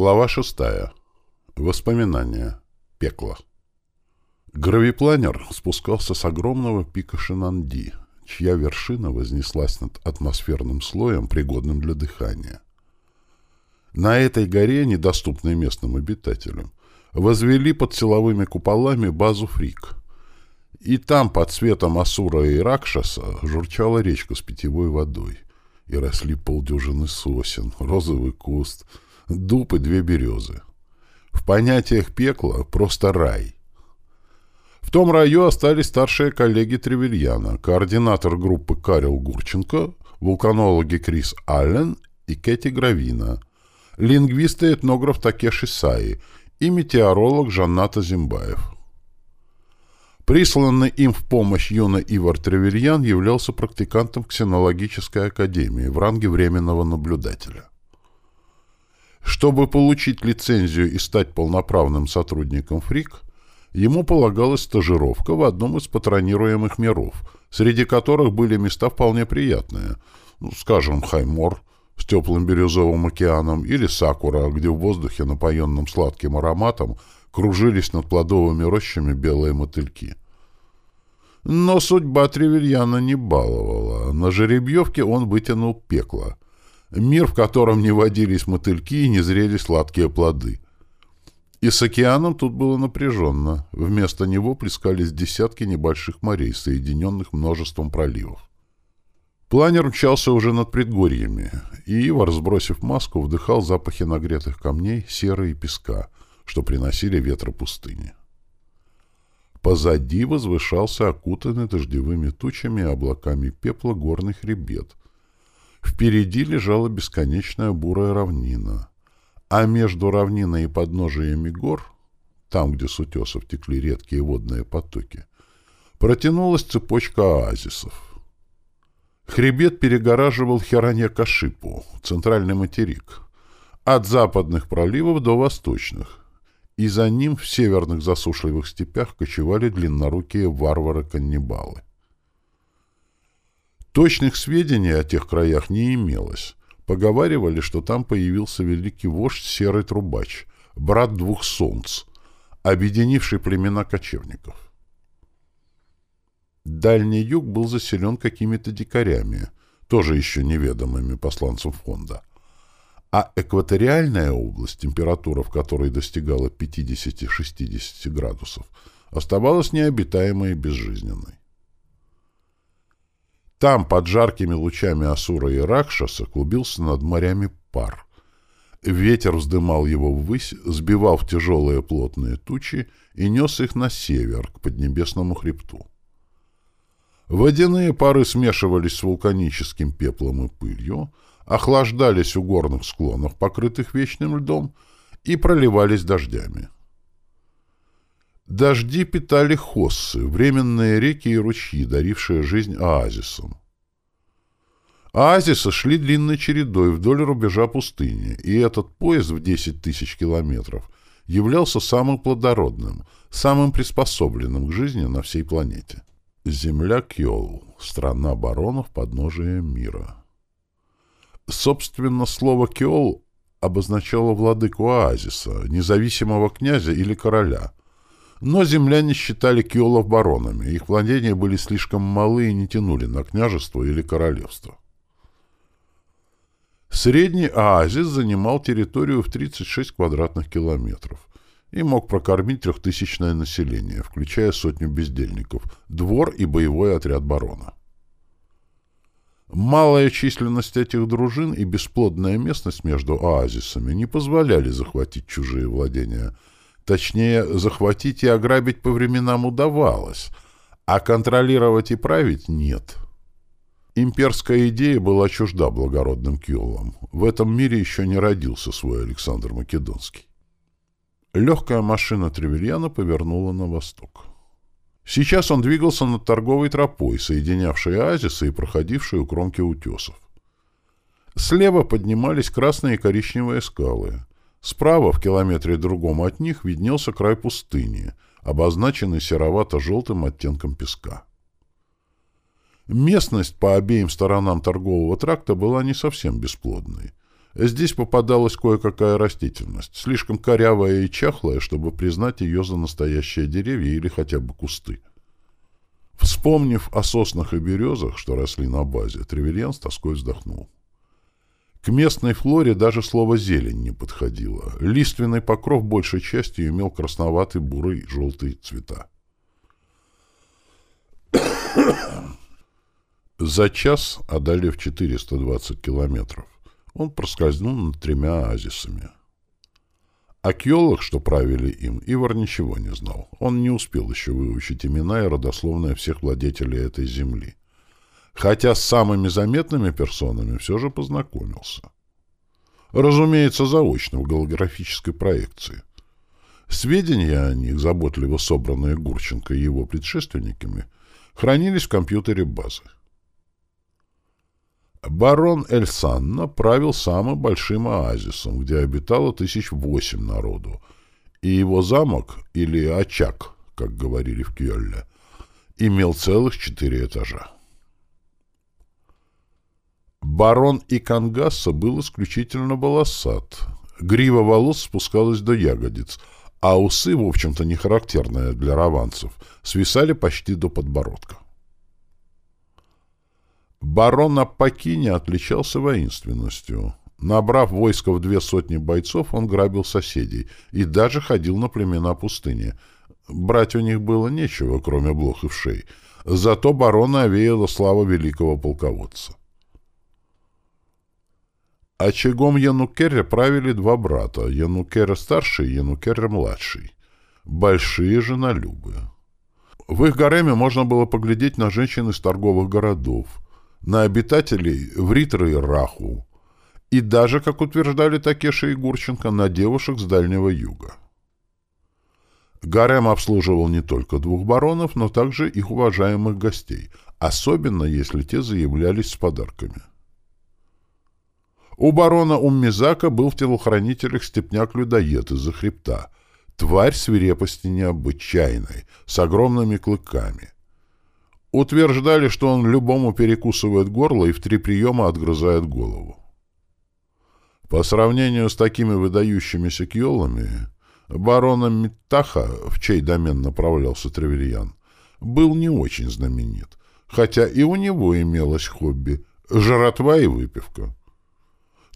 Глава шестая. Воспоминания. Пекло. Гравипланер спускался с огромного пика Шинанди, чья вершина вознеслась над атмосферным слоем, пригодным для дыхания. На этой горе, недоступной местным обитателям, возвели под силовыми куполами базу Фрик. И там, под светом Асура и Ракшаса, журчала речка с питьевой водой. И росли полдюжины сосен, розовый куст — дуб и две березы. В понятиях пекла просто рай. В том раю остались старшие коллеги Тревельяна, координатор группы Карел Гурченко, вулканологи Крис Аллен и Кэти Гравина, лингвист и этнограф Такеши Саи и метеоролог Жанната Зимбаев. Присланный им в помощь юна Ивар Тревельян являлся практикантом ксенологической академии в ранге временного наблюдателя. Чтобы получить лицензию и стать полноправным сотрудником ФРИК, ему полагалась стажировка в одном из патронируемых миров, среди которых были места вполне приятные, ну, скажем, Хаймор с теплым бирюзовым океаном или Сакура, где в воздухе, напоенном сладким ароматом, кружились над плодовыми рощами белые мотыльки. Но судьба Тревельяна не баловала. На жеребьевке он вытянул пекло — Мир, в котором не водились мотыльки и не зрели сладкие плоды. И с океаном тут было напряженно. Вместо него плескались десятки небольших морей, соединенных множеством проливов. Планер мчался уже над предгорьями, и Ивар, сбросив маску, вдыхал запахи нагретых камней, серы и песка, что приносили ветры пустыни. Позади возвышался окутанный дождевыми тучами и облаками пепла горный хребет, Впереди лежала бесконечная бурая равнина, а между равниной и подножиями гор, там, где с утесов текли редкие водные потоки, протянулась цепочка оазисов. Хребет перегораживал Херанья-Кашипу, центральный материк, от западных проливов до восточных, и за ним в северных засушливых степях кочевали длиннорукие варвары-каннибалы. Точных сведений о тех краях не имелось. Поговаривали, что там появился великий вождь Серый Трубач, брат двух солнц, объединивший племена кочевников. Дальний юг был заселен какими-то дикарями, тоже еще неведомыми посланцам фонда. А экваториальная область, температура в которой достигала 50-60 градусов, оставалась необитаемой и безжизненной. Там, под жаркими лучами Асура и Ракшаса, клубился над морями пар. Ветер вздымал его ввысь, сбивал в тяжелые плотные тучи и нес их на север, к поднебесному хребту. Водяные пары смешивались с вулканическим пеплом и пылью, охлаждались у горных склонов, покрытых вечным льдом, и проливались дождями. Дожди питали хоссы, временные реки и ручьи, дарившие жизнь оазисам. Оазисы шли длинной чередой вдоль рубежа пустыни, и этот поезд в 10 тысяч километров являлся самым плодородным, самым приспособленным к жизни на всей планете. Земля Кьол, страна баронов подножия мира. Собственно, слово «Киол» обозначало владыку оазиса, независимого князя или короля – но земляне считали киолов баронами, их владения были слишком малы и не тянули на княжество или королевство. Средний оазис занимал территорию в 36 квадратных километров и мог прокормить трехтысячное население, включая сотню бездельников, двор и боевой отряд барона. Малая численность этих дружин и бесплодная местность между оазисами не позволяли захватить чужие владения – Точнее, захватить и ограбить по временам удавалось, а контролировать и править нет. Имперская идея была чужда благородным киолам. В этом мире еще не родился свой Александр Македонский. Легкая машина Тревельяна повернула на восток. Сейчас он двигался над торговой тропой, соединявшей оазисы и проходившей у кромки утесов. Слева поднимались красные и коричневые скалы. Справа, в километре другом от них, виднелся край пустыни, обозначенный серовато-желтым оттенком песка. Местность по обеим сторонам торгового тракта была не совсем бесплодной. Здесь попадалась кое-какая растительность, слишком корявая и чахлая, чтобы признать ее за настоящие деревья или хотя бы кусты. Вспомнив о соснах и березах, что росли на базе, Тревельян с тоской вздохнул. К местной флоре даже слово «зелень» не подходило. Лиственный покров большей частью имел красноватый, бурый, желтый цвета. За час, одолев 420 километров, он проскользнул над тремя оазисами. О кьолах, что правили им, Ивар ничего не знал. Он не успел еще выучить имена и родословные всех владетелей этой земли хотя с самыми заметными персонами все же познакомился. Разумеется, заочно в голографической проекции. Сведения о них, заботливо собранные Гурченко и его предшественниками, хранились в компьютере базы. Барон Эльсанна правил самым большим оазисом, где обитало тысяч восемь народу, и его замок, или очаг, как говорили в Кьёлле, имел целых четыре этажа. Барон Икангаса был исключительно волосат. Грива волос спускалась до ягодиц, а усы, в общем-то не характерные для раванцев, свисали почти до подбородка. Барон Аппакини отличался воинственностью. Набрав войско в две сотни бойцов, он грабил соседей и даже ходил на племена пустыни. Брать у них было нечего, кроме блох и вшей. Зато барона овеяла слава великого полководца. Очагом Янукеря правили два брата, Янукера-старший и Янукера-младший. Большие женолюбы. В их гареме можно было поглядеть на женщин из торговых городов, на обитателей Вритра и Раху, и даже, как утверждали Такеша и Гурченко, на девушек с Дальнего Юга. Гарем обслуживал не только двух баронов, но также их уважаемых гостей, особенно если те заявлялись с подарками. У барона Уммизака был в телохранителях степняк-людоед из-за хребта. Тварь свирепости необычайной, с огромными клыками. Утверждали, что он любому перекусывает горло и в три приема отгрызает голову. По сравнению с такими выдающимися кьолами, бароном Миттаха, в чей домен направлялся Тревельян, был не очень знаменит, хотя и у него имелось хобби — жратва и выпивка.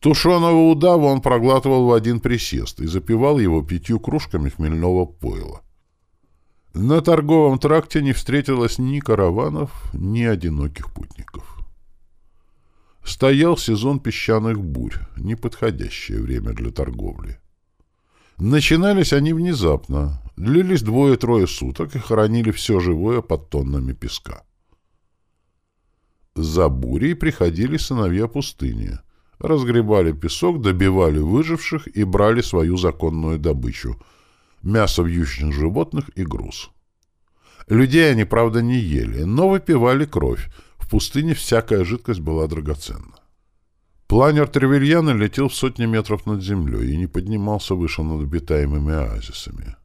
Тушеного удава он проглатывал в один присест и запивал его пятью кружками хмельного пойла. На торговом тракте не встретилось ни караванов, ни одиноких путников. Стоял сезон песчаных бурь, неподходящее время для торговли. Начинались они внезапно, длились двое-трое суток и хоронили все живое под тоннами песка. За бурей приходили сыновья пустыни — разгребали песок, добивали выживших и брали свою законную добычу — мясо вьючных животных и груз. Людей они, правда, не ели, но выпивали кровь. В пустыне всякая жидкость была драгоценна. Планер Тревельяна летел в сотни метров над землей и не поднимался выше над обитаемыми оазисами.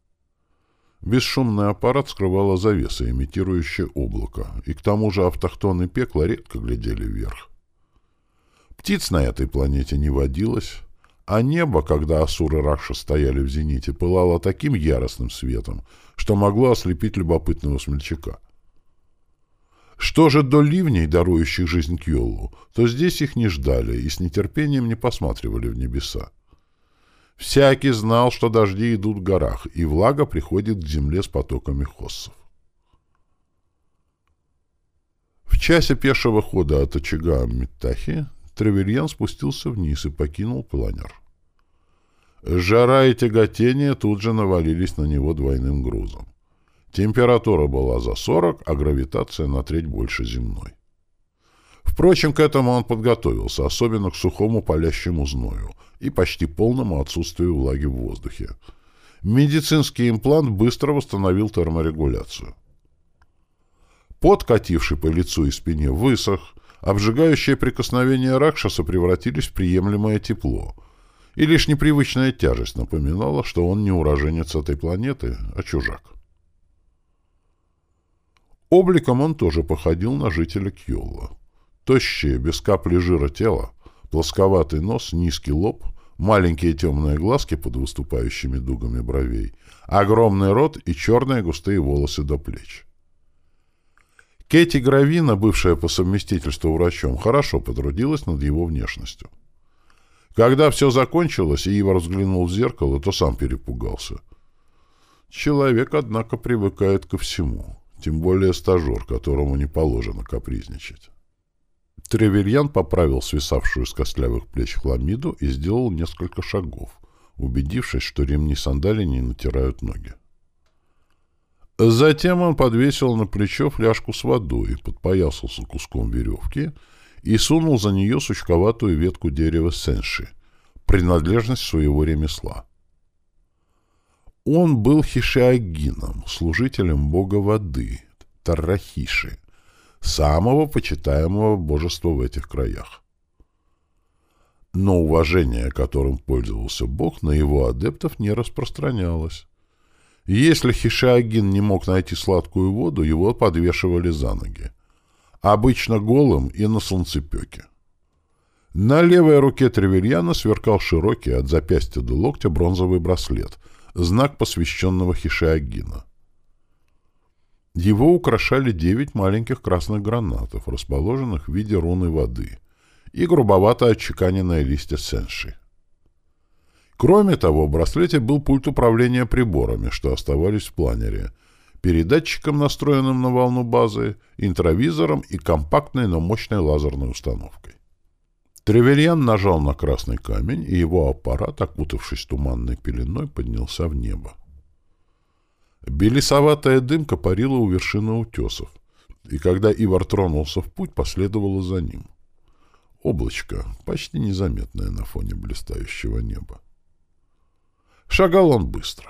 Бесшумный аппарат скрывала завеса, имитирующая облако, и к тому же автохтоны пекла редко глядели вверх. Птиц на этой планете не водилось, а небо, когда Асуры Ракша стояли в зените, пылало таким яростным светом, что могло ослепить любопытного смельчака. Что же до ливней, дарующих жизнь Кьоллу, то здесь их не ждали и с нетерпением не посматривали в небеса. Всякий знал, что дожди идут в горах, и влага приходит к земле с потоками хоссов. В часе пешего хода от очага Миттахи Тревельян спустился вниз и покинул планер. Жара и тяготение тут же навалились на него двойным грузом. Температура была за 40, а гравитация на треть больше земной. Впрочем, к этому он подготовился, особенно к сухому палящему зною и почти полному отсутствию влаги в воздухе. Медицинский имплант быстро восстановил терморегуляцию. Пот, кативший по лицу и спине, высох, Обжигающие прикосновения Ракшаса превратились в приемлемое тепло, и лишь непривычная тяжесть напоминала, что он не уроженец этой планеты, а чужак. Обликом он тоже походил на жителя Кьолла. Тощее, без капли жира тело, плосковатый нос, низкий лоб, маленькие темные глазки под выступающими дугами бровей, огромный рот и черные густые волосы до плеч. Кэти Гравина, бывшая по совместительству врачом, хорошо потрудилась над его внешностью. Когда все закончилось, и Ивар взглянул в зеркало, то сам перепугался. Человек, однако, привыкает ко всему, тем более стажер, которому не положено капризничать. Тревельян поправил свисавшую с костлявых плеч хламиду и сделал несколько шагов, убедившись, что ремни сандалий не натирают ноги. Затем он подвесил на плечо фляжку с водой, подпоясался куском веревки и сунул за нее сучковатую ветку дерева сенши, принадлежность своего ремесла. Он был хишиагином, служителем бога воды, Таррахиши, самого почитаемого божества в этих краях. Но уважение, которым пользовался бог, на его адептов не распространялось. Если Хишиагин не мог найти сладкую воду, его подвешивали за ноги. Обычно голым и на солнцепеке. На левой руке Тревельяна сверкал широкий от запястья до локтя бронзовый браслет, знак посвященного Хишиагина. Его украшали девять маленьких красных гранатов, расположенных в виде руны воды, и грубовато отчеканенные листья сенши. Кроме того, в браслете был пульт управления приборами, что оставались в планере, передатчиком, настроенным на волну базы, интровизором и компактной, но мощной лазерной установкой. Тревельян нажал на красный камень, и его аппарат, окутавшись туманной пеленой, поднялся в небо. Белесоватая дымка парила у вершины утесов, и когда Ивар тронулся в путь, последовало за ним. Облачко, почти незаметное на фоне блистающего неба. Шагал он быстро.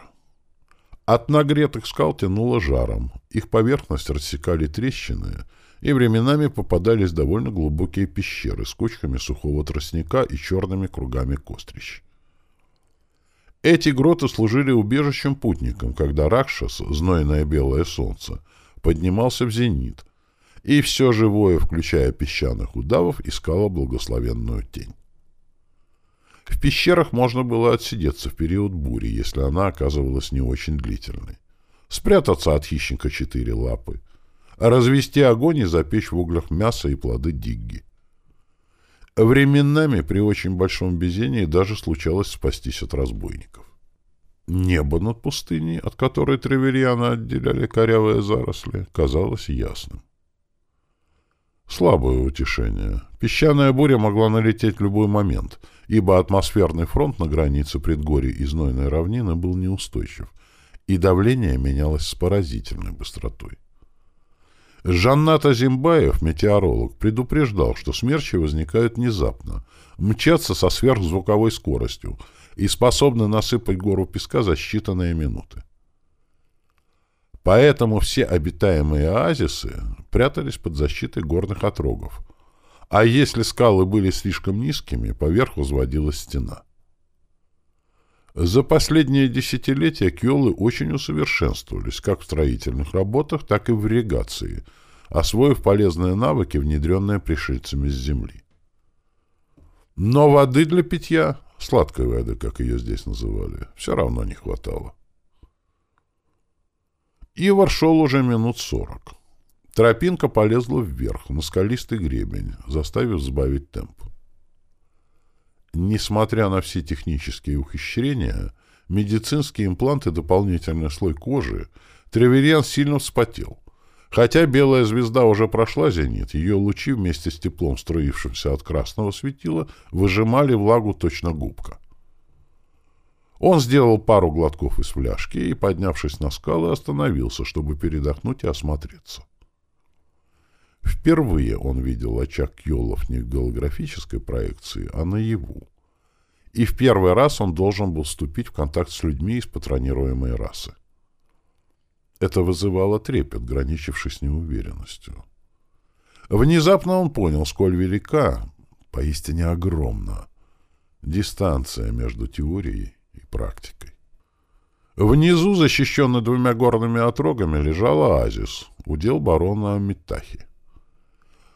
От нагретых скал тянуло жаром, их поверхность рассекали трещины, и временами попадались довольно глубокие пещеры с кучками сухого тростника и черными кругами кострищ. Эти гроты служили убежищем путникам, когда Ракшас, знойное белое солнце, поднимался в зенит, и все живое, включая песчаных удавов, искало благословенную тень. В пещерах можно было отсидеться в период бури, если она оказывалась не очень длительной. Спрятаться от хищника четыре лапы. Развести огонь и запечь в углях мясо и плоды дигги. Временами при очень большом безении даже случалось спастись от разбойников. Небо над пустыней, от которой Треверьяна отделяли корявые заросли, казалось ясным. Слабое утешение. Песчаная буря могла налететь в любой момент, ибо атмосферный фронт на границе предгорий и знойной равнины был неустойчив, и давление менялось с поразительной быстротой. Жанната Зимбаев, метеоролог, предупреждал, что смерчи возникают внезапно, мчатся со сверхзвуковой скоростью и способны насыпать гору песка за считанные минуты. Поэтому все обитаемые оазисы прятались под защитой горных отрогов. А если скалы были слишком низкими, поверх возводилась стена. За последние десятилетия киолы очень усовершенствовались как в строительных работах, так и в ирригации, освоив полезные навыки, внедренные пришельцами с Земли. Но воды для питья, сладкой воды, как ее здесь называли, все равно не хватало. Ивар шел уже минут сорок. Тропинка полезла вверх, на скалистый гребень, заставив сбавить темп. Несмотря на все технические ухищрения, медицинские импланты дополнительный слой кожи, Треверьян сильно вспотел. Хотя белая звезда уже прошла зенит, ее лучи вместе с теплом, струившимся от красного светила, выжимали влагу точно губка. Он сделал пару глотков из фляжки и, поднявшись на скалы, остановился, чтобы передохнуть и осмотреться. Впервые он видел очаг Кьолов не в голографической проекции, а наяву. И в первый раз он должен был вступить в контакт с людьми из патронируемой расы. Это вызывало трепет, граничивший с неуверенностью. Внезапно он понял, сколь велика, поистине огромна, дистанция между теорией и практикой. Внизу, защищенный двумя горными отрогами, лежал оазис, удел барона Митахи.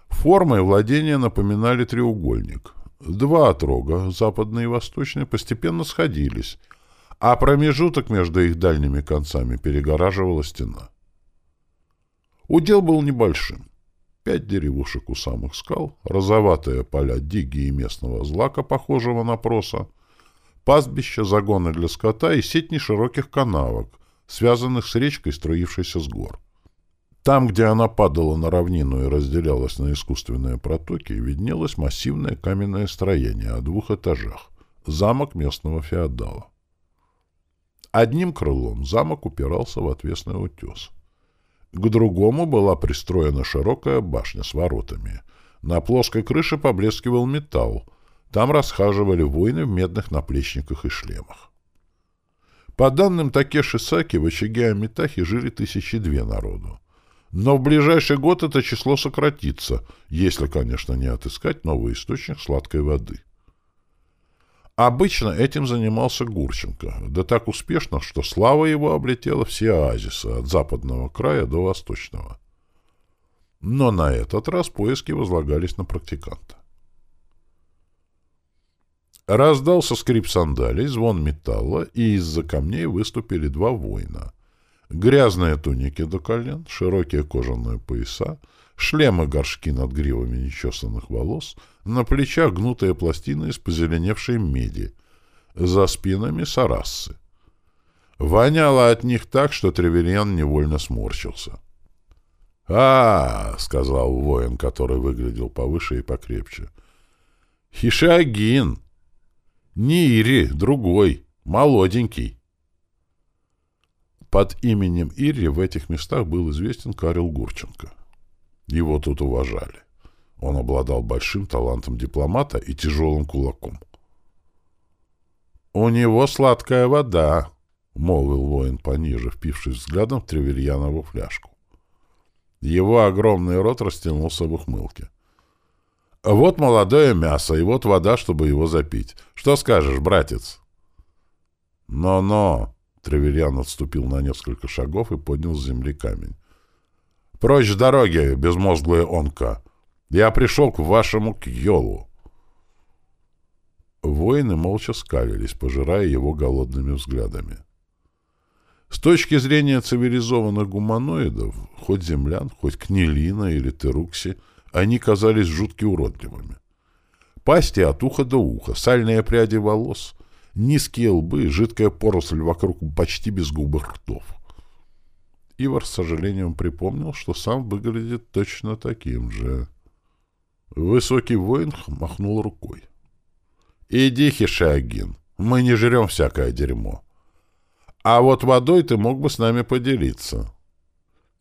Формой владения напоминали треугольник. Два отрога, западный и восточный, постепенно сходились, а промежуток между их дальними концами перегораживала стена. Удел был небольшим. Пять деревушек у самых скал, розоватые поля диги и местного злака, похожего на проса, пастбища, загоны для скота и сеть нешироких канавок, связанных с речкой, струившейся с гор. Там, где она падала на равнину и разделялась на искусственные протоки, виднелось массивное каменное строение о двух этажах — замок местного феодала. Одним крылом замок упирался в отвесный утес. К другому была пристроена широкая башня с воротами. На плоской крыше поблескивал металл. Там расхаживали воины в медных наплечниках и шлемах. По данным Такеши Саки, в очаге Амитахи жили тысячи две народу. Но в ближайший год это число сократится, если, конечно, не отыскать новый источник сладкой воды. Обычно этим занимался Гурченко, да так успешно, что слава его облетела все оазисы, от западного края до восточного. Но на этот раз поиски возлагались на практиканта. Раздался скрип сандалий, звон металла, и из-за камней выступили два воина — Грязные туники до колен, широкие кожаные пояса, шлемы-горшки над гривами нечесанных волос, на плечах гнутые пластины из позеленевшей меди, за спинами сарассы. Воняло от них так, что Треверьян невольно сморщился. «А, — сказал воин, который выглядел повыше и покрепче, — Хишагин! Не Ири, другой, молоденький». Под именем Ирри в этих местах был известен Карел Гурченко. Его тут уважали. Он обладал большим талантом дипломата и тяжелым кулаком. «У него сладкая вода», — молвил воин пониже, впившись взглядом в Треверьянову фляжку. Его огромный рот растянулся в ухмылке. «Вот молодое мясо, и вот вода, чтобы его запить. Что скажешь, братец?» «Но-но», Треверьян отступил на несколько шагов и поднял с земли камень. «Прочь с дороги, безмозглая онка! Я пришел к вашему Кьолу!» Воины молча скалились, пожирая его голодными взглядами. С точки зрения цивилизованных гуманоидов, хоть землян, хоть кнелина или терукси, они казались жутки уродливыми. Пасти от уха до уха, сальные пряди волос, Низкие лбы, жидкая поросль вокруг почти безгубых ртов. Ивар с сожалением припомнил, что сам выглядит точно таким же. Высокий воин махнул рукой. «Иди, Хишагин, мы не жрем всякое дерьмо. А вот водой ты мог бы с нами поделиться».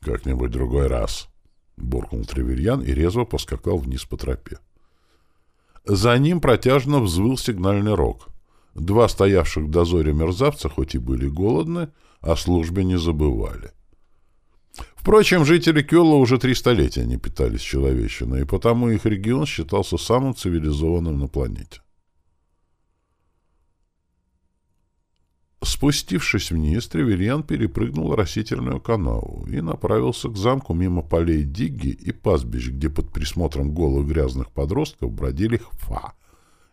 «Как-нибудь другой раз», — буркнул Треверьян и резво поскакал вниз по тропе. За ним протяжно взвыл сигнальный рог. Два стоявших в дозоре мерзавца хоть и были голодны, о службе не забывали. Впрочем, жители Кёла уже три столетия не питались человечиной, и потому их регион считался самым цивилизованным на планете. Спустившись вниз, Треверьян перепрыгнул растительную канаву и направился к замку мимо полей Дигги и пастбищ, где под присмотром голых грязных подростков бродили хфа,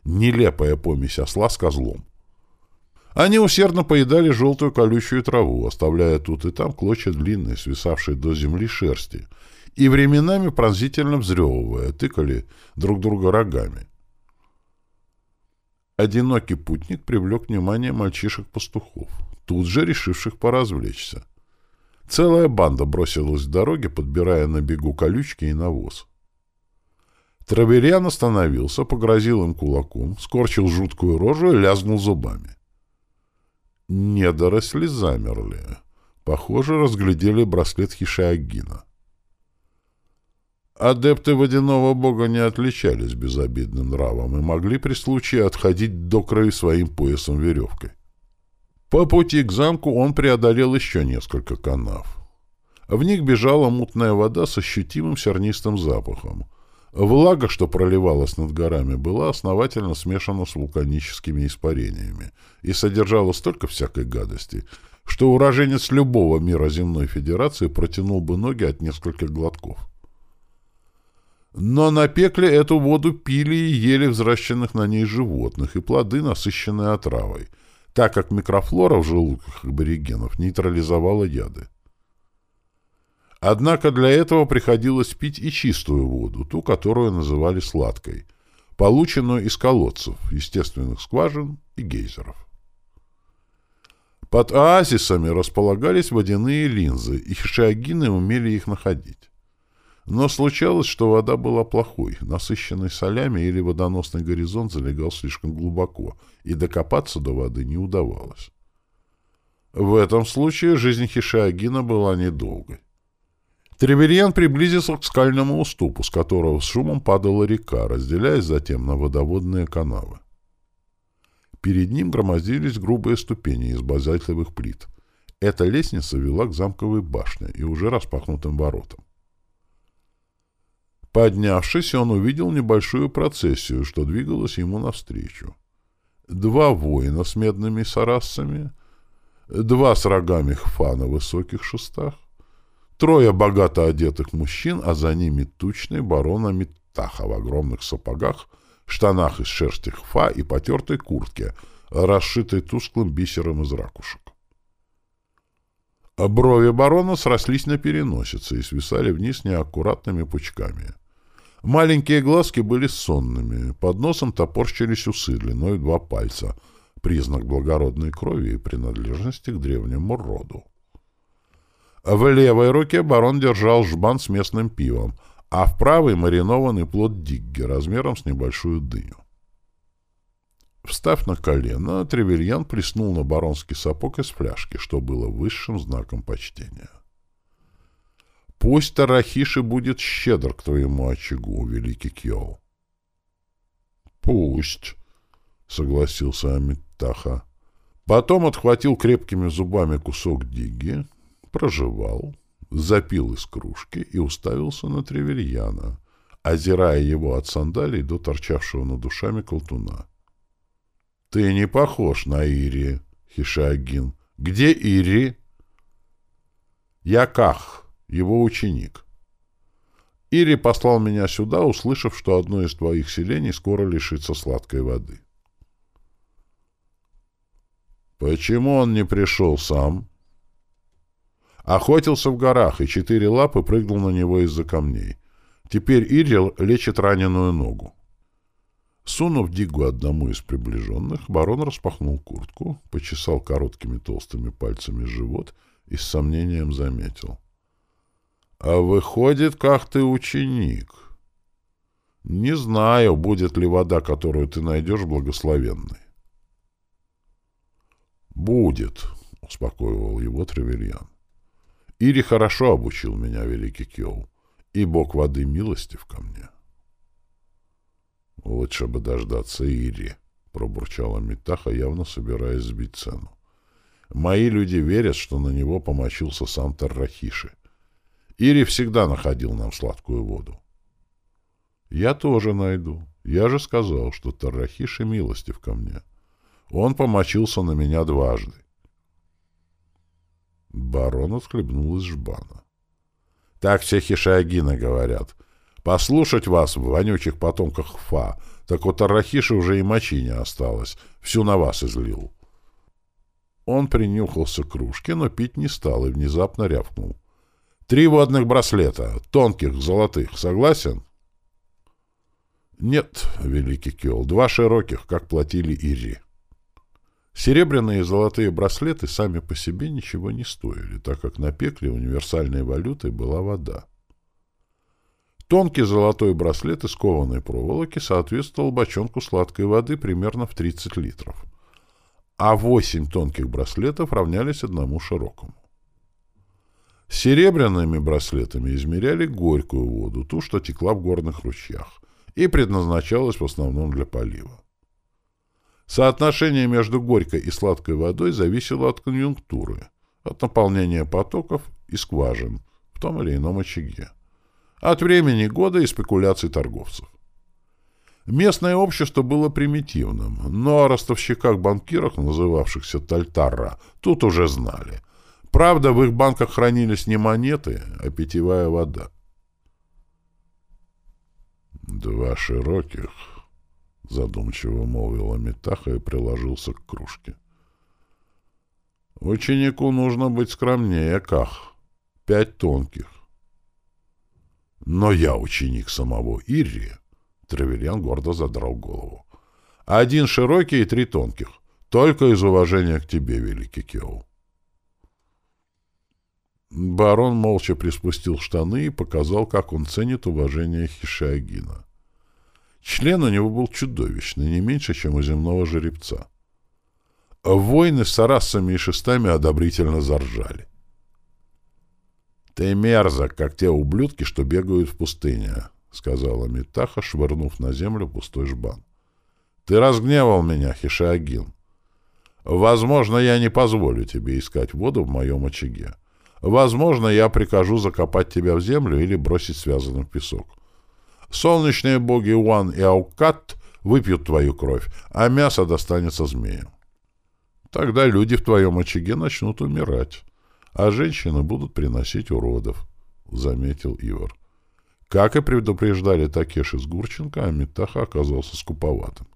Нелепая помесь осла с козлом. Они усердно поедали желтую колючую траву, оставляя тут и там клочья длинной, свисавшей до земли шерсти, и временами пронзительно взрёвывая, тыкали друг друга рогами. Одинокий путник привлек внимание мальчишек-пастухов, тут же решивших поразвлечься. Целая банда бросилась с дороги, подбирая на бегу колючки и навоз. Траверян остановился, погрозил им кулаком, скорчил жуткую рожу и лязнул зубами. Недоросли замерли. Похоже, разглядели браслет Хишиагина. Адепты водяного бога не отличались безобидным нравом и могли при случае отходить до краю своим поясом веревкой. По пути к замку он преодолел еще несколько канав. В них бежала мутная вода с ощутимым сернистым запахом — Влага, что проливалась над горами, была основательно смешана с вулканическими испарениями и содержала столько всякой гадости, что уроженец любого мира земной федерации протянул бы ноги от нескольких глотков. Но на пекле эту воду пили и ели взращенных на ней животных и плоды, насыщенные отравой, так как микрофлора в желудках аборигенов нейтрализовала яды. Однако для этого приходилось пить и чистую воду, ту, которую называли сладкой, полученную из колодцев, естественных скважин и гейзеров. Под оазисами располагались водяные линзы, и хишиагины умели их находить. Но случалось, что вода была плохой, насыщенной солями или водоносный горизонт залегал слишком глубоко, и докопаться до воды не удавалось. В этом случае жизнь Хишиагина была недолгой. Треверьян приблизился к скальному уступу, с которого с шумом падала река, разделяясь затем на водоводные канавы. Перед ним громоздились грубые ступени из базальтовых плит. Эта лестница вела к замковой башне и уже распахнутым воротам. Поднявшись, он увидел небольшую процессию, что двигалась ему навстречу. Два воина с медными сарасцами, два с рогами хфа на высоких шестах, Трое богато одетых мужчин, а за ними тучный барон Амитаха в огромных сапогах, штанах из шерсти хфа и потертой куртке, расшитой тусклым бисером из ракушек. Брови барона срослись на переносице и свисали вниз неаккуратными пучками. Маленькие глазки были сонными, под носом топорщились усы длиной два пальца, признак благородной крови и принадлежности к древнему роду. В левой руке барон держал жбан с местным пивом, а в правой маринованный плод дигги размером с небольшую дыню. Встав на колено, Тревельян плеснул на баронский сапог из фляжки, что было высшим знаком почтения. «Пусть Тарахиши будет щедр к твоему очагу, великий Кьол». «Пусть», — согласился Амиттаха. Потом отхватил крепкими зубами кусок диги, прожевал, запил из кружки и уставился на Тревельяна, озирая его от сандалий до торчавшего над душами колтуна. — Ты не похож на Ири, Хишагин. Где Ири? — Я его ученик. Ири послал меня сюда, услышав, что одно из твоих селений скоро лишится сладкой воды. — Почему он не пришел сам? — Охотился в горах, и четыре лапы прыгнул на него из-за камней. Теперь Ирил лечит раненую ногу. Сунув Дигу одному из приближенных, барон распахнул куртку, почесал короткими толстыми пальцами живот и с сомнением заметил. — А выходит, как ты ученик. Не знаю, будет ли вода, которую ты найдешь, благословенной. — Будет, — успокоивал его Тревельян. Ири хорошо обучил меня, великий Киол, и бог воды милостив ко мне. Лучше бы дождаться Ири, пробурчала Митаха, явно собираясь сбить цену. Мои люди верят, что на него помочился сам Таррахиши. Ири всегда находил нам сладкую воду. Я тоже найду. Я же сказал, что Таррахиши милостив ко мне. Он помочился на меня дважды. Барон отхлебнул из жбана. — Так все хишиагины говорят. Послушать вас в вонючих потомках Фа, так у Тарахиши уже и мочи не осталось. Всю на вас излил. Он принюхался к кружке, но пить не стал и внезапно рявкнул. — Три водных браслета, тонких, золотых. Согласен? — Нет, великий Кёл, два широких, как платили Ири. — Серебряные и золотые браслеты сами по себе ничего не стоили, так как на пекле универсальной валютой была вода. Тонкий золотой браслет из кованой проволоки соответствовал бочонку сладкой воды примерно в 30 литров, а восемь тонких браслетов равнялись одному широкому. Серебряными браслетами измеряли горькую воду, ту, что текла в горных ручьях, и предназначалась в основном для полива. Соотношение между горькой и сладкой водой зависело от конъюнктуры, от наполнения потоков и скважин в том или ином очаге, от времени года и спекуляций торговцев. Местное общество было примитивным, но о ростовщиках-банкирах, называвшихся Тальтарра, тут уже знали. Правда, в их банках хранились не монеты, а питьевая вода. Два широких, задумчиво молвила Митаха и приложился к кружке. Ученику нужно быть скромнее, Ках. Пять тонких. Но я ученик самого Ирри. Тревельян гордо задрал голову. Один широкий и три тонких. Только из уважения к тебе, великий Кеу. Барон молча приспустил штаны и показал, как он ценит уважение Хишиагина. Член у него был чудовищный, не меньше, чем у земного жеребца. Воины с сарасами и шестами одобрительно заржали. «Ты мерзок, как те ублюдки, что бегают в пустыне», — сказала Митаха, швырнув на землю пустой жбан. «Ты разгневал меня, Хишиагин. Возможно, я не позволю тебе искать воду в моем очаге. Возможно, я прикажу закопать тебя в землю или бросить связанным в песок. Солнечные боги Уан и Аукат выпьют твою кровь, а мясо достанется змеям. Тогда люди в твоем очаге начнут умирать, а женщины будут приносить уродов, — заметил Ивар. Как и предупреждали Такеши с Гурченко, Амитаха оказался скуповатым.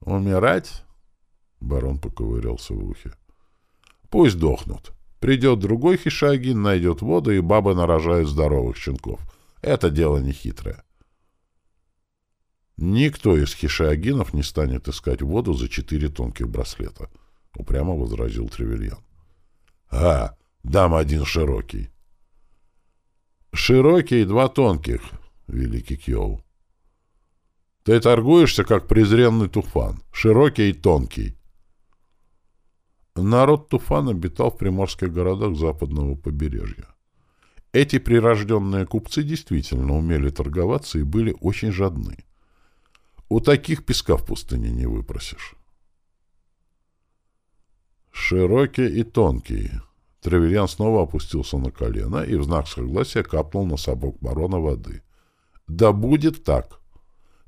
«Умирать?» — барон поковырялся в ухе. «Пусть дохнут. Придет другой хишагин, найдет воду, и бабы нарожают здоровых щенков. Это дело не хитрое. Никто из хишиагинов не станет искать воду за четыре тонких браслета, — упрямо возразил Тревельян. — А, дам один широкий. — Широкий два тонких, — великий Кьоу. — Ты торгуешься, как презренный туфан, широкий и тонкий. Народ туфан обитал в приморских городах западного побережья. Эти прирожденные купцы действительно умели торговаться и были очень жадны. У таких песка в пустыне не выпросишь. Широкий и тонкий. Треверян снова опустился на колено и в знак согласия капнул на собок барона воды. «Да будет так!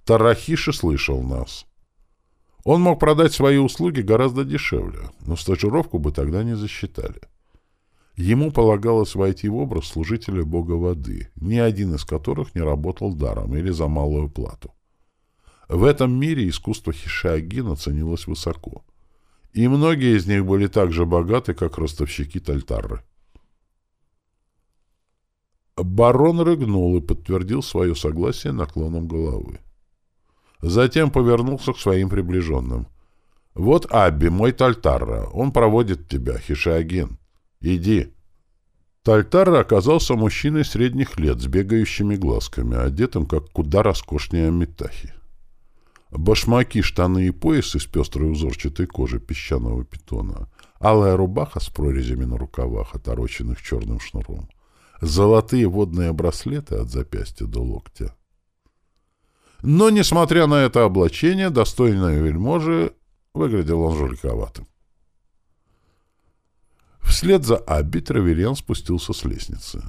Тарахиши слышал нас!» Он мог продать свои услуги гораздо дешевле, но стажировку бы тогда не засчитали. Ему полагалось войти в образ служителя бога воды, ни один из которых не работал даром или за малую плату. В этом мире искусство Хишиагина ценилось высоко, и многие из них были так же богаты, как ростовщики Тальтарры. Барон рыгнул и подтвердил свое согласие наклоном головы. Затем повернулся к своим приближенным. «Вот Абби, мой Тальтарра. Он проводит тебя, Хишиагин. Иди». Тальтарра оказался мужчиной средних лет с бегающими глазками, одетым как куда роскошнее Митахи. Башмаки, штаны и пояс из пестрой узорчатой кожи песчаного питона, алая рубаха с прорезями на рукавах, отороченных черным шнуром, золотые водные браслеты от запястья до локтя. Но, несмотря на это облачение, достойное вельможи, выглядел он жульковатым. Вслед за Абби Траверен спустился с лестницы.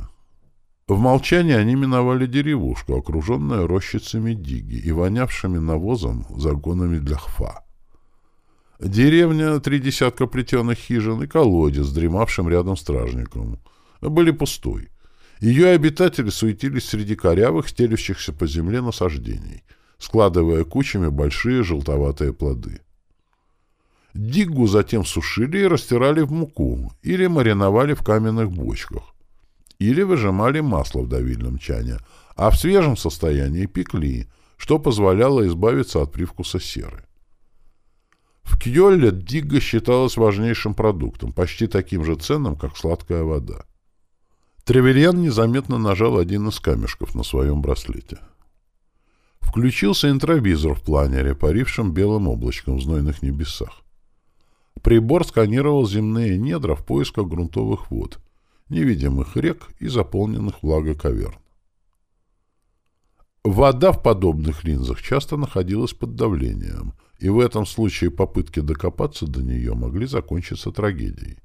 В молчании они миновали деревушку, окруженную рощицами диги и вонявшими навозом загонами для хфа. Деревня, три десятка плетеных хижин и колодец, дремавшим рядом стражником, были пустой. Ее обитатели суетились среди корявых, стелющихся по земле насаждений, складывая кучами большие желтоватые плоды. Диггу затем сушили и растирали в муку или мариновали в каменных бочках, или выжимали масло в давильном чане, а в свежем состоянии пекли, что позволяло избавиться от привкуса серы. В Кьолле дигга считалась важнейшим продуктом, почти таким же ценным, как сладкая вода. Тревельян незаметно нажал один из камешков на своем браслете. Включился интровизор в планере, парившем белым облачком в знойных небесах. Прибор сканировал земные недра в поисках грунтовых вод, невидимых рек и заполненных влагой каверн. Вода в подобных линзах часто находилась под давлением, и в этом случае попытки докопаться до нее могли закончиться трагедией.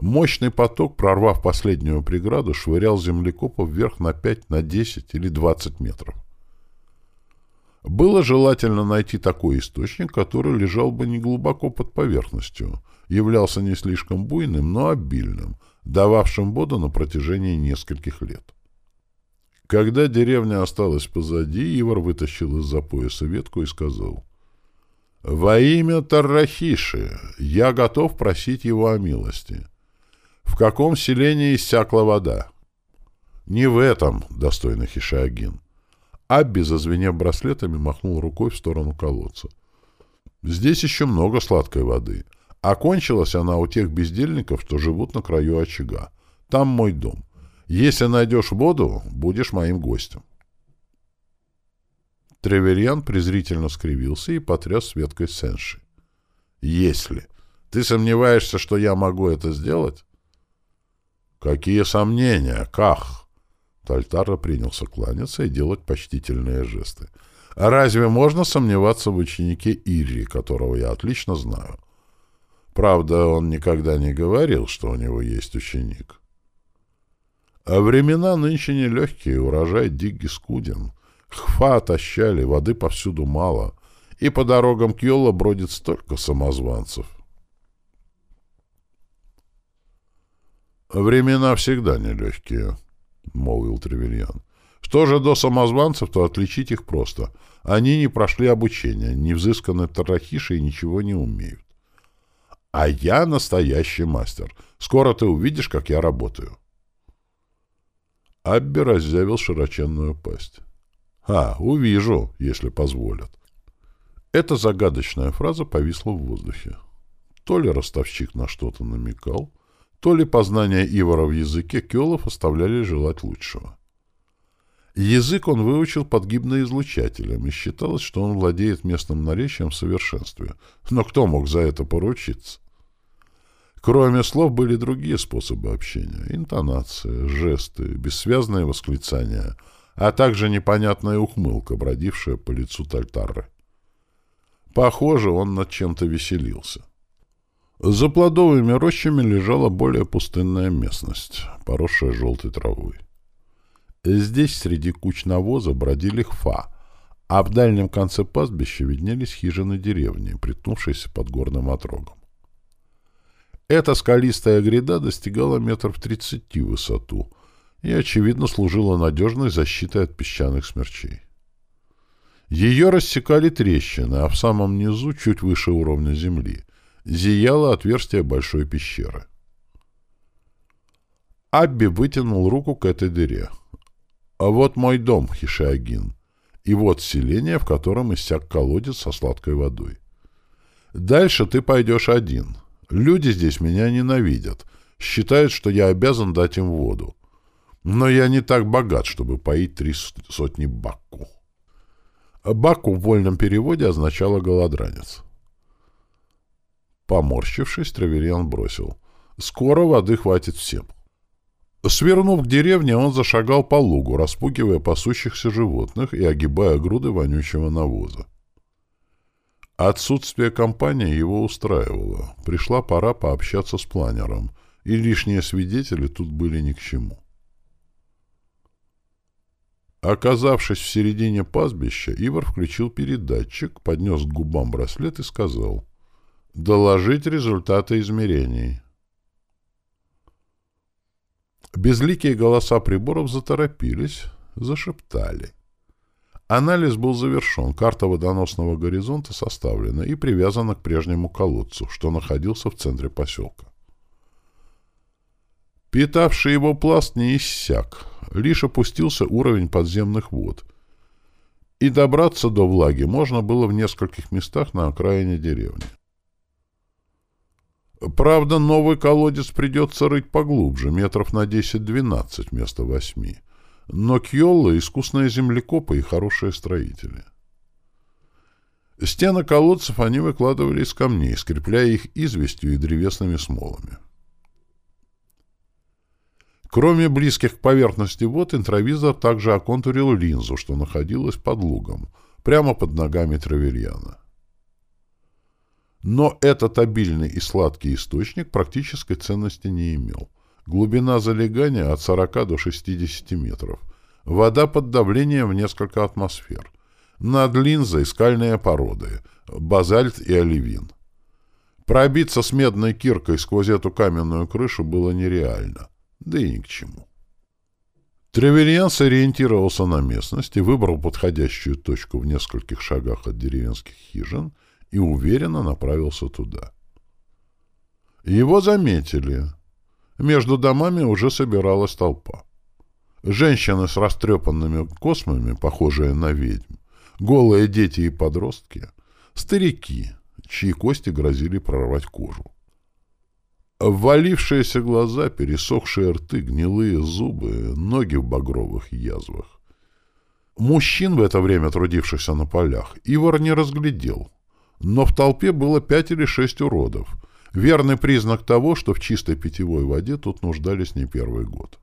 Мощный поток, прорвав последнюю преграду, швырял землекопов вверх на 5, на 10 или 20 метров. Было желательно найти такой источник, который лежал бы не глубоко под поверхностью, являлся не слишком буйным, но обильным, дававшим воду на протяжении нескольких лет. Когда деревня осталась позади, Ивар вытащил из-за пояса ветку и сказал, «Во имя Таррахиши я готов просить его о милости. В каком селении иссякла вода?» «Не в этом, достойный Хишиагин». Абби, зазвенев браслетами, махнул рукой в сторону колодца. «Здесь еще много сладкой воды. Окончилась она у тех бездельников, что живут на краю очага. Там мой дом. Если найдешь воду, будешь моим гостем. Треверьян презрительно скривился и потряс Светкой Сенши. «Если. Ты сомневаешься, что я могу это сделать?» «Какие сомнения? Ках!» Тальтара принялся кланяться и делать почтительные жесты. «А разве можно сомневаться в ученике Ири, которого я отлично знаю? Правда, он никогда не говорил, что у него есть ученик. А времена нынче нелегкие, урожай дикий скуден. Хфа отощали, воды повсюду мало, и по дорогам Кьола бродит столько самозванцев. «Времена всегда нелегкие», — молвил Тревельян. «Что же до самозванцев, то отличить их просто. Они не прошли обучение, не взысканы тарахиши и ничего не умеют. А я настоящий мастер. Скоро ты увидишь, как я работаю». Абби разъявил широченную пасть. «А, увижу, если позволят». Эта загадочная фраза повисла в воздухе. То ли ростовщик на что-то намекал, то ли познания Ивара в языке Кёлов оставляли желать лучшего. Язык он выучил под гибноизлучателем, и считалось, что он владеет местным наречием в совершенстве. Но кто мог за это поручиться? Кроме слов были другие способы общения. Интонация, жесты, бессвязные восклицания, а также непонятная ухмылка, бродившая по лицу Тальтарры. Похоже, он над чем-то веселился. За плодовыми рощами лежала более пустынная местность, поросшая желтой травой. Здесь среди куч навоза бродили хфа, а в дальнем конце пастбища виднелись хижины деревни, приткнувшиеся под горным отрогом. Эта скалистая гряда достигала метров тридцати в высоту и, очевидно, служила надежной защитой от песчаных смерчей. Ее рассекали трещины, а в самом низу, чуть выше уровня земли, зияло отверстие большой пещеры. Абби вытянул руку к этой дыре. «А вот мой дом, Хишиагин, и вот селение, в котором иссяк колодец со сладкой водой. Дальше ты пойдешь один». Люди здесь меня ненавидят, считают, что я обязан дать им воду. Но я не так богат, чтобы поить три сотни бакку. Бакку в вольном переводе означало «голодранец». Поморщившись, Травериан бросил. «Скоро воды хватит всем». Свернув к деревне, он зашагал по лугу, распугивая пасущихся животных и огибая груды вонючего навоза. Отсутствие компании его устраивало. Пришла пора пообщаться с планером, и лишние свидетели тут были ни к чему. Оказавшись в середине пастбища, Ивар включил передатчик, поднес к губам браслет и сказал «Доложить результаты измерений». Безликие голоса приборов заторопились, зашептали. Анализ был завершен, карта водоносного горизонта составлена и привязана к прежнему колодцу, что находился в центре поселка. Питавший его пласт не иссяк, лишь опустился уровень подземных вод. И добраться до влаги можно было в нескольких местах на окраине деревни. Правда, новый колодец придется рыть поглубже, метров на 10-12 вместо 8 но Кьоллы — искусные землекопы и хорошие строители. Стены колодцев они выкладывали из камней, скрепляя их известью и древесными смолами. Кроме близких к поверхности вод, интровизор также оконтурил линзу, что находилась под лугом, прямо под ногами траверьяна. Но этот обильный и сладкий источник практической ценности не имел. Глубина залегания от 40 до 60 метров. Вода под давлением в несколько атмосфер. Над линзой скальные породы, базальт и оливин. Пробиться с медной киркой сквозь эту каменную крышу было нереально, да и ни к чему. Тревельян сориентировался на местность и выбрал подходящую точку в нескольких шагах от деревенских хижин и уверенно направился туда. Его заметили. Между домами уже собиралась толпа. Женщины с растрепанными космами, похожие на ведьм, голые дети и подростки, старики, чьи кости грозили прорвать кожу. Ввалившиеся глаза, пересохшие рты, гнилые зубы, ноги в багровых язвах. Мужчин в это время трудившихся на полях Ивар не разглядел, но в толпе было пять или шесть уродов, верный признак того, что в чистой питьевой воде тут нуждались не первый год.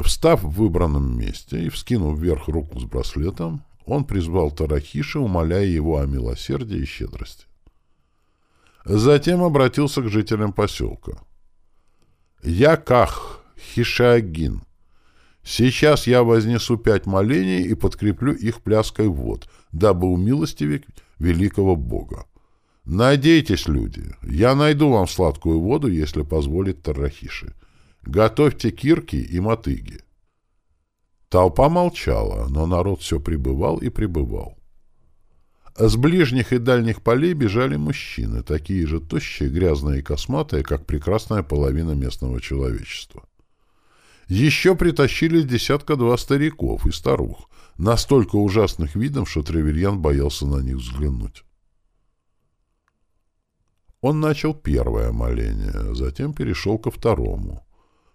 Встав в выбранном месте и вскинув вверх руку с браслетом, он призвал Тарахиши, умоляя его о милосердии и щедрости. Затем обратился к жителям поселка. «Я Ках, Хишагин. Сейчас я вознесу пять молений и подкреплю их пляской вод, дабы умилостивить великого Бога. Надейтесь, люди, я найду вам сладкую воду, если позволит Тарахиши. Готовьте кирки и мотыги». Толпа молчала, но народ все пребывал и пребывал. С ближних и дальних полей бежали мужчины, такие же тощие, грязные и косматые, как прекрасная половина местного человечества. Еще притащили десятка-два стариков и старух, настолько ужасных видом, что Тревельян боялся на них взглянуть. Он начал первое моление, затем перешел ко второму.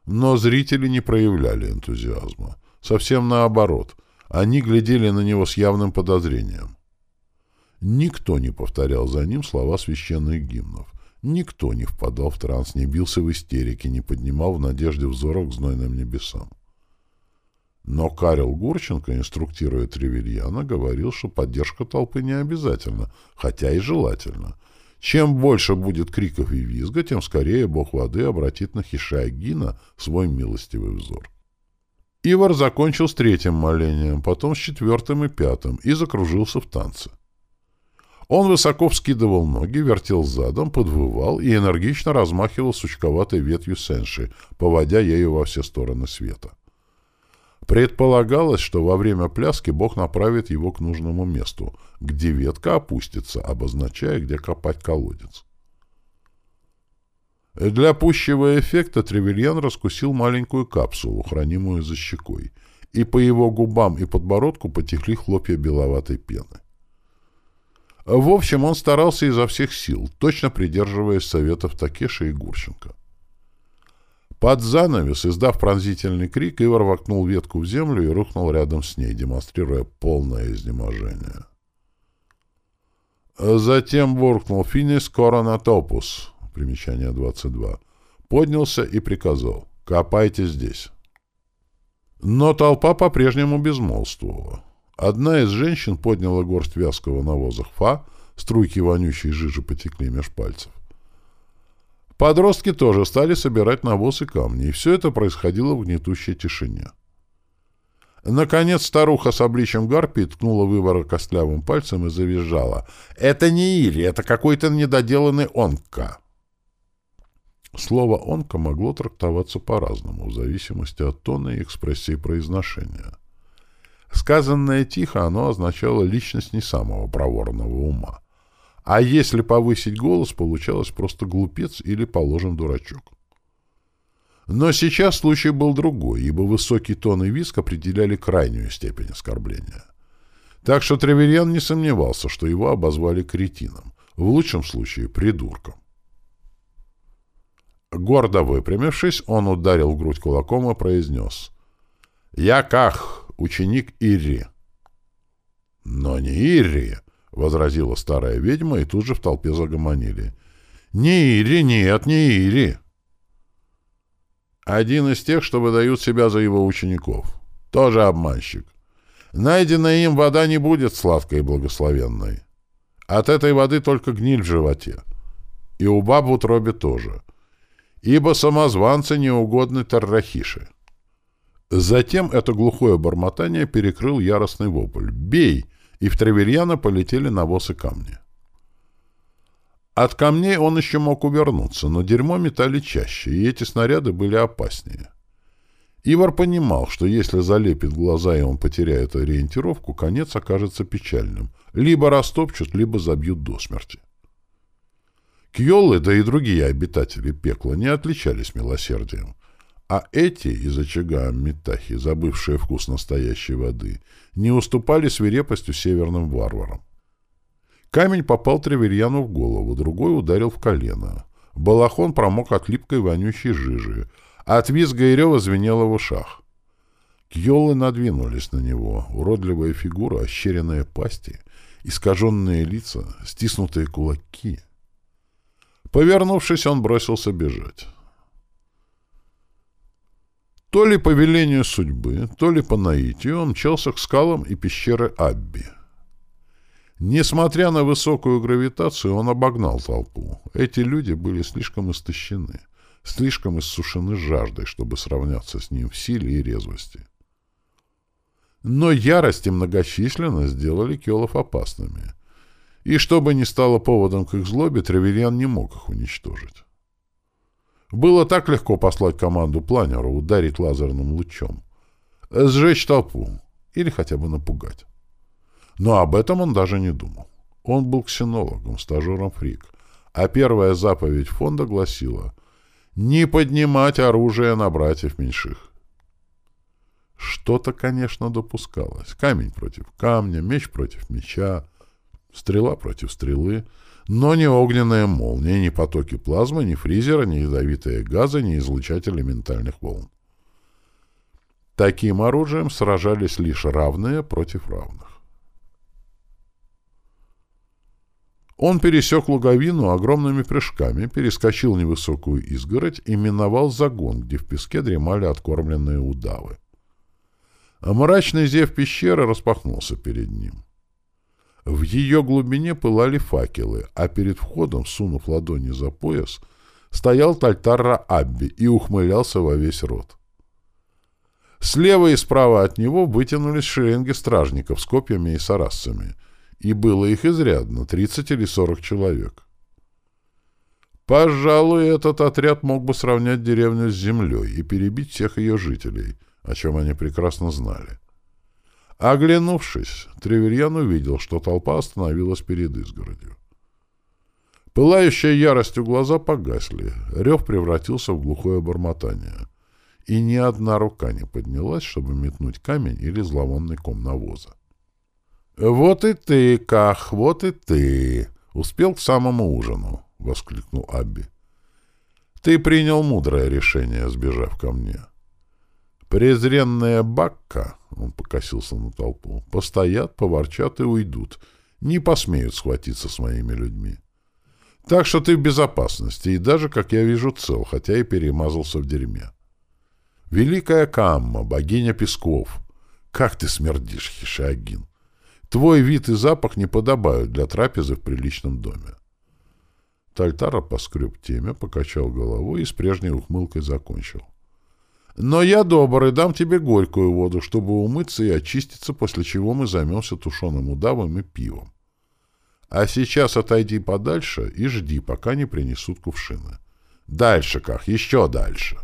Но зрители не проявляли энтузиазма. Совсем наоборот. Они глядели на него с явным подозрением. Никто не повторял за ним слова священных гимнов. Никто не впадал в транс, не бился в истерике, не поднимал в надежде взоров к знойным небесам. Но Карел Гурченко, инструктируя Тревельяна, говорил, что поддержка толпы не обязательна, хотя и желательно. Чем больше будет криков и визга, тем скорее бог воды обратит на Хишайгина свой милостивый взор. Ивар закончил с третьим молением, потом с четвертым и пятым и закружился в танце. Он высоко вскидывал ноги, вертел задом, подвывал и энергично размахивал сучковатой ветвью сенши, поводя ею во все стороны света. Предполагалось, что во время пляски Бог направит его к нужному месту, где ветка опустится, обозначая, где копать колодец. Для пущего эффекта Тревельян раскусил маленькую капсулу, хранимую за щекой, и по его губам и подбородку потекли хлопья беловатой пены. В общем, он старался изо всех сил, точно придерживаясь советов Такеши и Гурченко. Под занавес, издав пронзительный крик, Ивар вокнул ветку в землю и рухнул рядом с ней, демонстрируя полное изнеможение. Затем буркнул «Финис коронатопус», примечание 22, поднялся и приказал «Копайте здесь». Но толпа по-прежнему безмолвствовала. Одна из женщин подняла горсть вязкого навоза хфа, струйки вонючей жижи потекли меж пальцев. Подростки тоже стали собирать навоз и камни, и все это происходило в гнетущей тишине. Наконец старуха с обличием гарпии ткнула вывора костлявым пальцем и завизжала. «Это не Ири, это какой-то недоделанный онка!» Слово «онка» могло трактоваться по-разному, в зависимости от тона и экспрессии произношения. Сказанное тихо, оно означало личность не самого проворного ума. А если повысить голос, получалось просто глупец или положен дурачок. Но сейчас случай был другой, ибо высокий тон и виск определяли крайнюю степень оскорбления. Так что Треверьян не сомневался, что его обозвали кретином, в лучшем случае придурком. Гордо выпрямившись, он ударил в грудь кулаком и произнес «Я Ках, ученик Ирри». «Но не Ирри», — возразила старая ведьма, и тут же в толпе загомонили. «Не Ирри, нет, не Ирри». Один из тех, что выдают себя за его учеников. Тоже обманщик. Найденная им вода не будет сладкой и благословенной. От этой воды только гниль в животе. И у баб в утробе тоже. Ибо самозванцы неугодны Таррахиши. Затем это глухое бормотание перекрыл яростный вопль. «Бей!» И в Тревельяна полетели навоз и камни. От камней он еще мог увернуться, но дерьмо метали чаще, и эти снаряды были опаснее. Ивар понимал, что если залепит глаза и он потеряет ориентировку, конец окажется печальным. Либо растопчут, либо забьют до смерти. Кьоллы, да и другие обитатели пекла, не отличались милосердием. А эти из очага Митахи, забывшие вкус настоящей воды, не уступали свирепостью северным варварам. Камень попал Треверьяну в голову, другой ударил в колено. Балахон промок от липкой вонючей жижи, а от визга и рева звенело в ушах. Кьолы надвинулись на него, уродливая фигура, ощеренные пасти, искаженные лица, стиснутые кулаки. Повернувшись, он бросился бежать. То ли по велению судьбы, то ли по наитию он мчался к скалам и пещеры Абби. Несмотря на высокую гравитацию, он обогнал толпу. Эти люди были слишком истощены, слишком иссушены жаждой, чтобы сравняться с ним в силе и резвости. Но ярость и многочисленность сделали Келов опасными. И чтобы не стало поводом к их злобе, Тревельян не мог их уничтожить. Было так легко послать команду планеру ударить лазерным лучом, сжечь толпу или хотя бы напугать. Но об этом он даже не думал. Он был ксенологом, стажером ФРИК, а первая заповедь фонда гласила «Не поднимать оружие на братьев меньших». Что-то, конечно, допускалось. Камень против камня, меч против меча, стрела против стрелы — но ни огненная молния, ни потоки плазмы, ни фризера, ни ядовитые газы, ни излучатели ментальных волн. Таким оружием сражались лишь равные против равных. Он пересек луговину огромными прыжками, перескочил невысокую изгородь и миновал загон, где в песке дремали откормленные удавы. А мрачный зев пещеры распахнулся перед ним. В ее глубине пылали факелы, а перед входом, сунув ладони за пояс, стоял Тальтарра Абби и ухмылялся во весь рот. Слева и справа от него вытянулись шеренги стражников с копьями и сарасцами, и было их изрядно, 30 или 40 человек. Пожалуй, этот отряд мог бы сравнять деревню с землей и перебить всех ее жителей, о чем они прекрасно знали. Оглянувшись, Треверьян увидел, что толпа остановилась перед изгородью. Пылающие яростью глаза погасли, рев превратился в глухое бормотание, и ни одна рука не поднялась, чтобы метнуть камень или зловонный ком навоза. — Вот и ты, Ках, вот и ты! Успел к самому ужину! — воскликнул Абби. — Ты принял мудрое решение, сбежав ко мне. — Презренная Бакка, он покосился на толпу, постоят, поворчат и уйдут. Не посмеют схватиться с моими людьми. Так что ты в безопасности, и даже, как я вижу, цел, хотя и перемазался в дерьме. Великая Камма, богиня песков. Как ты смердишь, Хишагин! Твой вид и запах не подобают для трапезы в приличном доме. Тальтара поскреб теме, покачал головой и с прежней ухмылкой закончил. Но я добрый, дам тебе горькую воду, чтобы умыться и очиститься, после чего мы займемся тушеным удавом и пивом. А сейчас отойди подальше и жди, пока не принесут кувшины. Дальше как? Еще дальше.